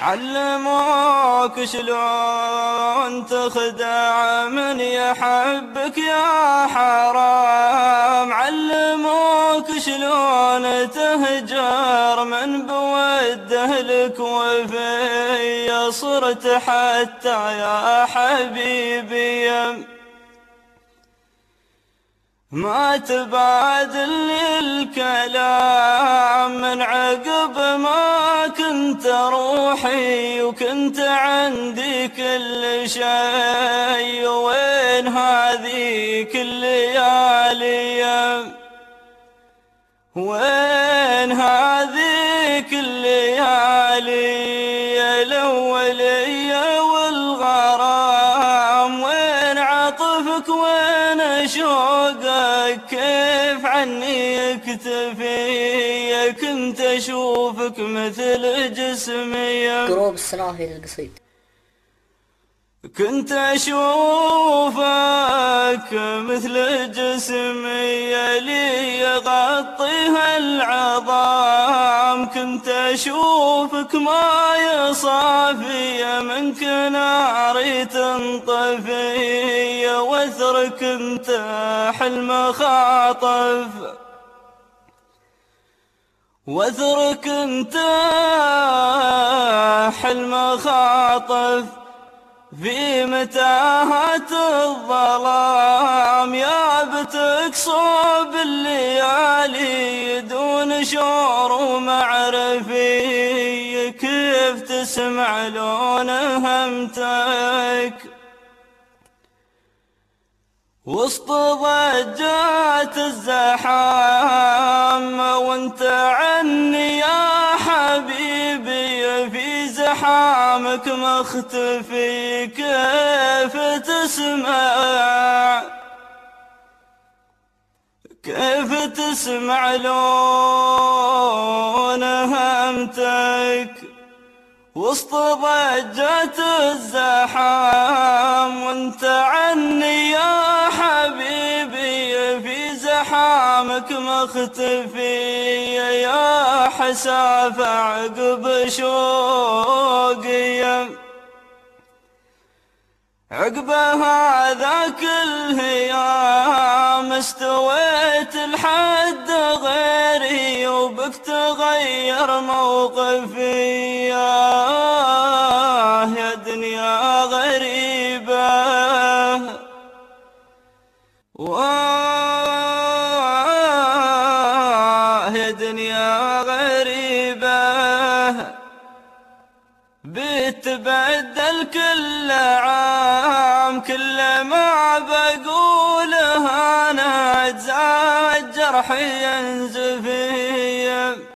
علموك شلون تخدع من يحبك يا حرام. علموك شلون تهجر من بوده لك وفي صرت حتى يا حبيبي. ما تبادل الكلام من عقب ما كنت روحي وكنت عندي كل شيء وين هذيك الليالي وين هذيك الليالي الأولية والغرام وين عطفك؟ وين شوقك كيف عني يكتفي؟ كنت أشوفك مثل جسمي. قروب السنافي القصيد كنت أشوفك مثل جسمي. لي يغطيها العظام. كنت أشوفك ما يصافي. منك ناري تنطفي. وثرك انت حلم خاطف. وثرك انت حلم خاطف في متاهات الظلام. يا بتك صوب الليالي دون شعور ومعرفي. كيف تسمع لون همتك؟ وسط ضجات الزحام وانت زحامك مختفي كيف تسمع؟ كيف تسمع لون همتك وسط ضجة الزحام وانت زحامك مختفي يا حساف عقب شوقي. عقب هذا كل هيام استويت لحد غيري وبك تغير موقفي. يا دنيا غريبة. بتبدل كل عام كل ما بقولها أنا اجزاء الجرح ينزفي.